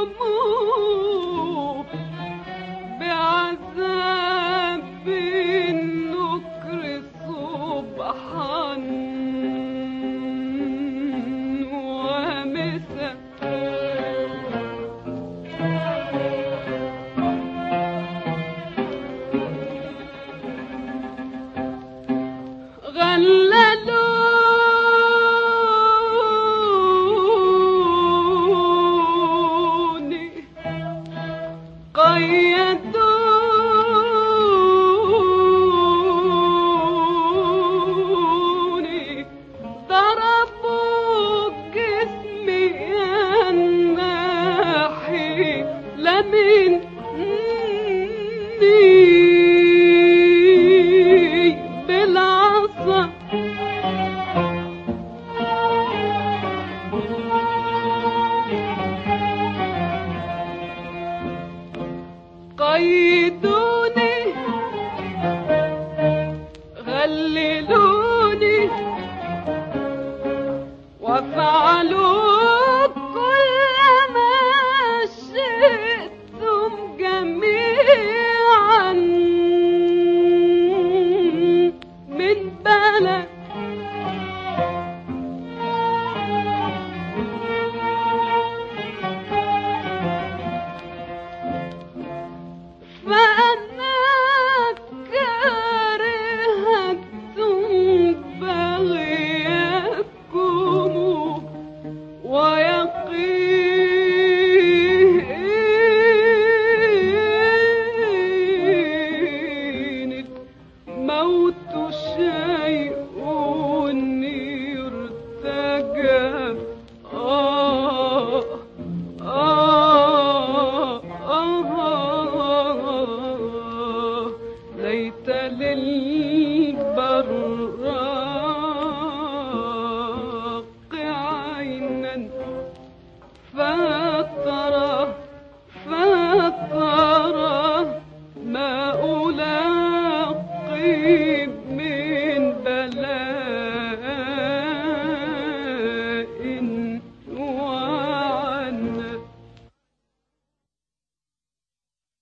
amor. canto